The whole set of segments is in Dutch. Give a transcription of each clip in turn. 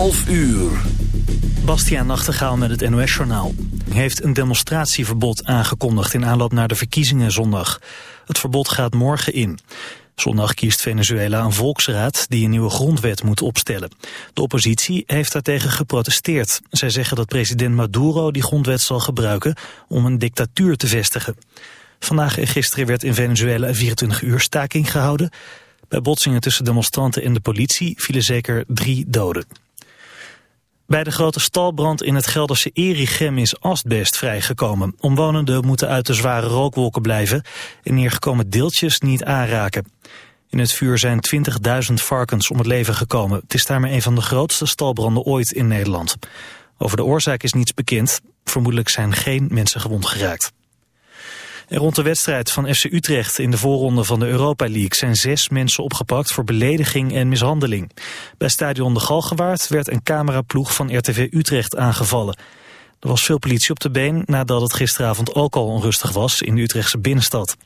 11 uur. Bastiaan Nachtegaal met het NOS-journaal. heeft een demonstratieverbod aangekondigd in aanloop naar de verkiezingen zondag. Het verbod gaat morgen in. Zondag kiest Venezuela een volksraad die een nieuwe grondwet moet opstellen. De oppositie heeft daartegen geprotesteerd. Zij zeggen dat president Maduro die grondwet zal gebruiken om een dictatuur te vestigen. Vandaag en gisteren werd in Venezuela een 24 uur staking gehouden. Bij botsingen tussen demonstranten en de politie vielen zeker drie doden. Bij de grote stalbrand in het Gelderse Erichem is asbest vrijgekomen. Omwonenden moeten uit de zware rookwolken blijven en neergekomen deeltjes niet aanraken. In het vuur zijn 20.000 varkens om het leven gekomen. Het is daarmee een van de grootste stalbranden ooit in Nederland. Over de oorzaak is niets bekend. Vermoedelijk zijn geen mensen gewond geraakt. Rond de wedstrijd van FC Utrecht in de voorronde van de Europa League zijn zes mensen opgepakt voor belediging en mishandeling. Bij stadion De Galgenwaard werd een cameraploeg van RTV Utrecht aangevallen. Er was veel politie op de been nadat het gisteravond ook al onrustig was in de Utrechtse binnenstad.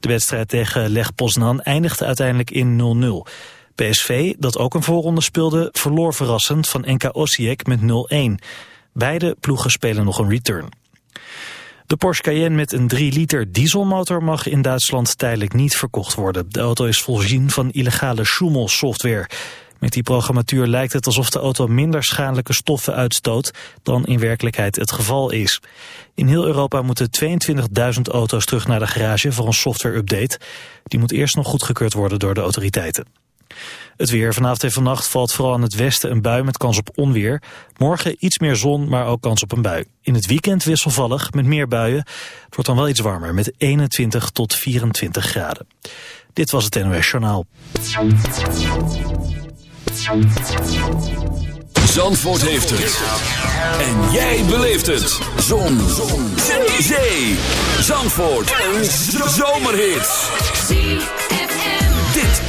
De wedstrijd tegen Leg Poznan eindigde uiteindelijk in 0-0. PSV, dat ook een voorronde speelde, verloor verrassend van NK Osijek met 0-1. Beide ploegen spelen nog een return. De Porsche Cayenne met een 3 liter dieselmotor mag in Duitsland tijdelijk niet verkocht worden. De auto is voorzien van illegale Schumel-software. Met die programmatuur lijkt het alsof de auto minder schadelijke stoffen uitstoot dan in werkelijkheid het geval is. In heel Europa moeten 22.000 auto's terug naar de garage voor een software-update. Die moet eerst nog goedgekeurd worden door de autoriteiten. Het weer. Vanavond en vannacht valt vooral aan het westen een bui met kans op onweer. Morgen iets meer zon, maar ook kans op een bui. In het weekend wisselvallig met meer buien. Het wordt dan wel iets warmer met 21 tot 24 graden. Dit was het NOS Journaal. Zandvoort heeft het. En jij beleeft het. Zon. zon. Zee. Zandvoort. Een zomerhit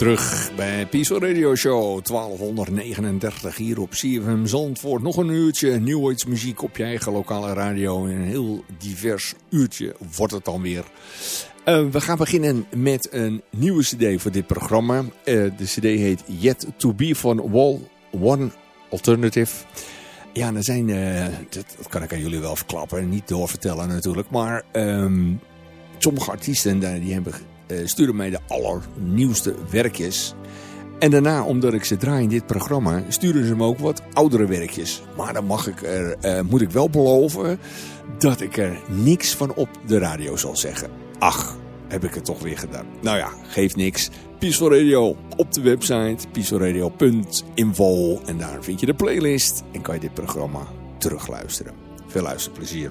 Terug bij Peaceful Radio Show 1239 hier op CFM Zandvoort. Nog een uurtje nieuwheidsmuziek op je eigen lokale radio. Een heel divers uurtje wordt het dan weer. Uh, we gaan beginnen met een nieuwe cd voor dit programma. Uh, de cd heet Yet To Be van Wall One Alternative. Ja, er zijn, uh, dat, kan ik aan jullie wel verklappen, niet doorvertellen natuurlijk. Maar um, sommige artiesten die hebben uh, sturen mij de allernieuwste werkjes. En daarna, omdat ik ze draai in dit programma, sturen ze me ook wat oudere werkjes. Maar dan mag ik er, uh, moet ik wel beloven dat ik er niks van op de radio zal zeggen. Ach, heb ik het toch weer gedaan. Nou ja, geeft niks. Peaceful Radio op de website peacefulradio.info en daar vind je de playlist en kan je dit programma terugluisteren. Veel luisterplezier.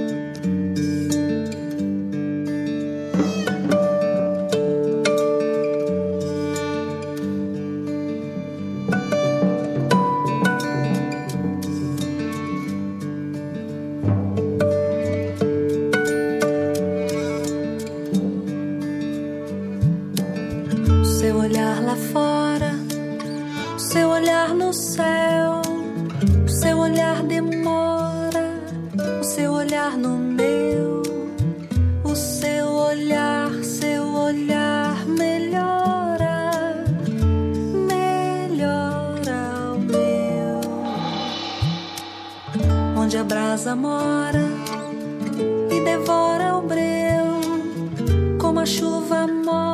uma chuva morta.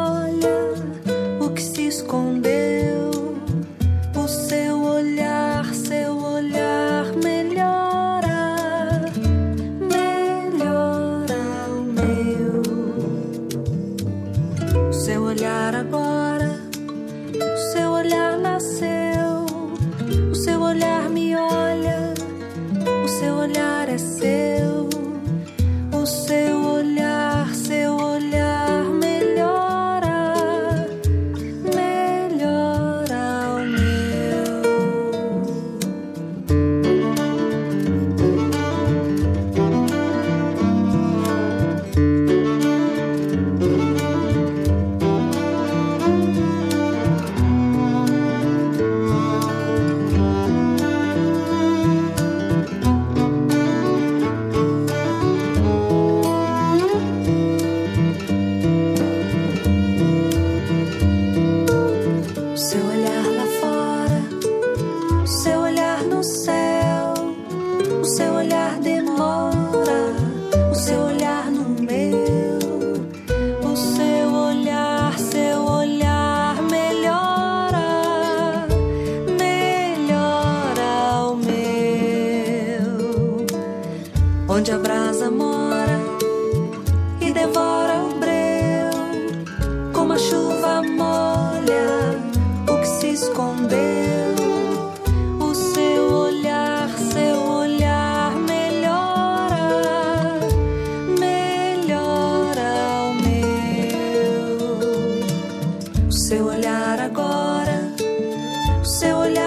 se volaba.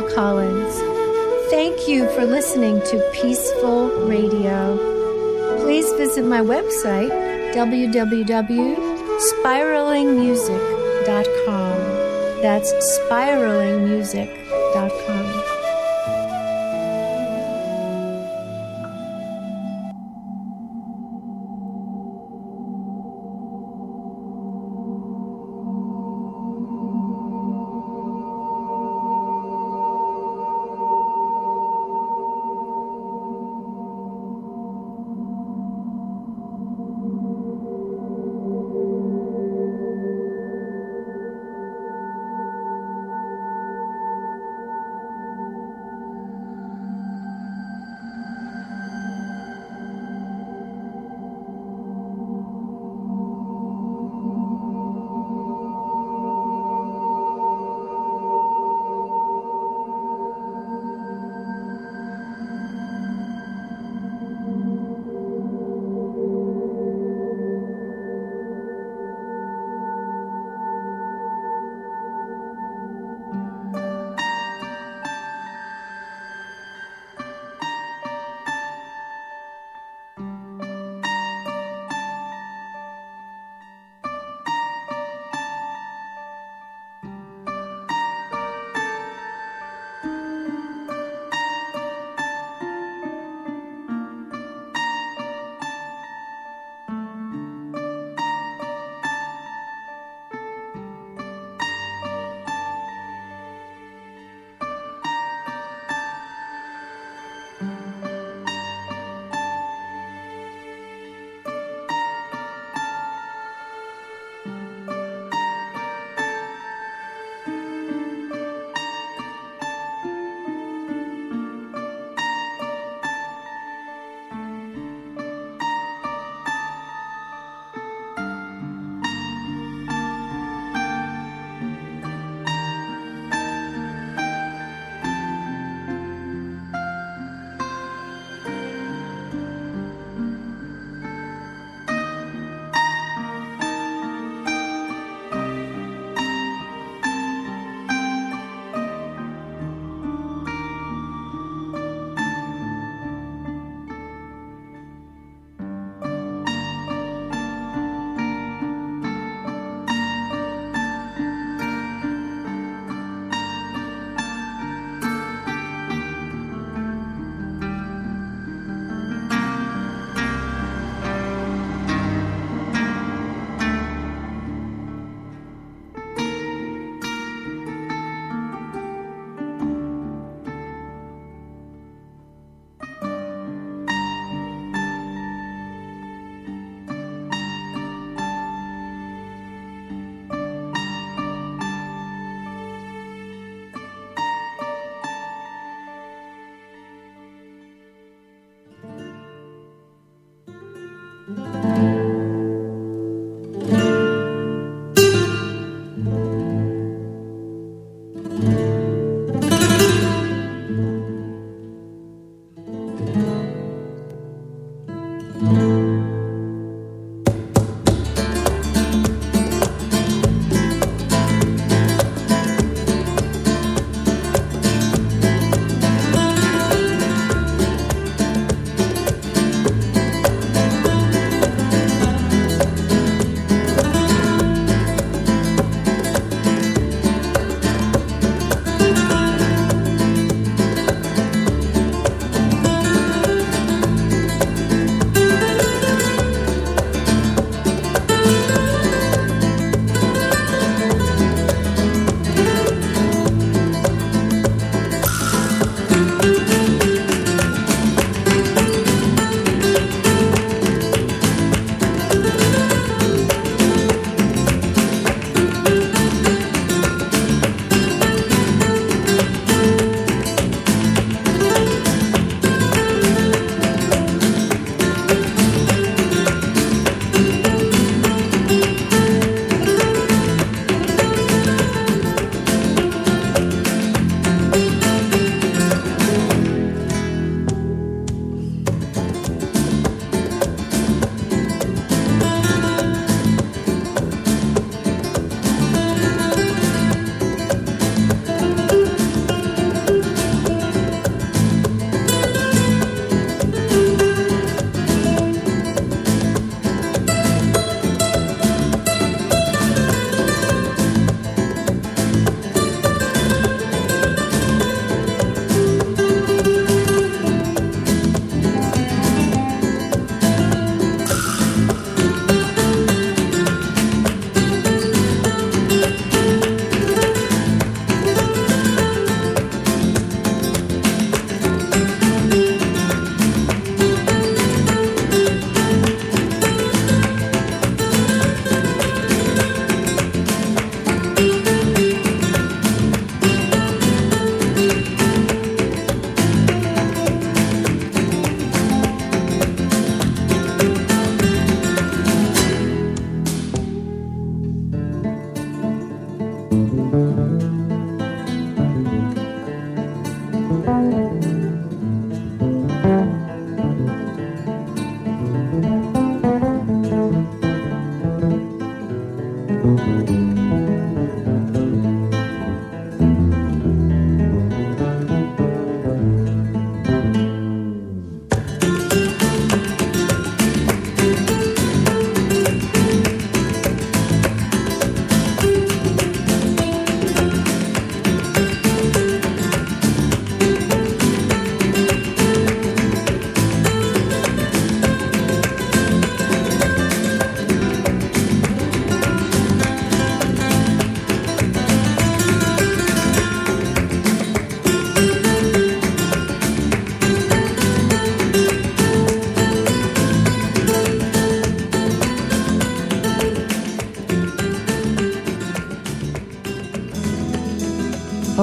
Meryl Collins. Thank you for listening to Peaceful Radio. Please visit my website, www.spiralingmusic.com. That's spiralingmusic.com.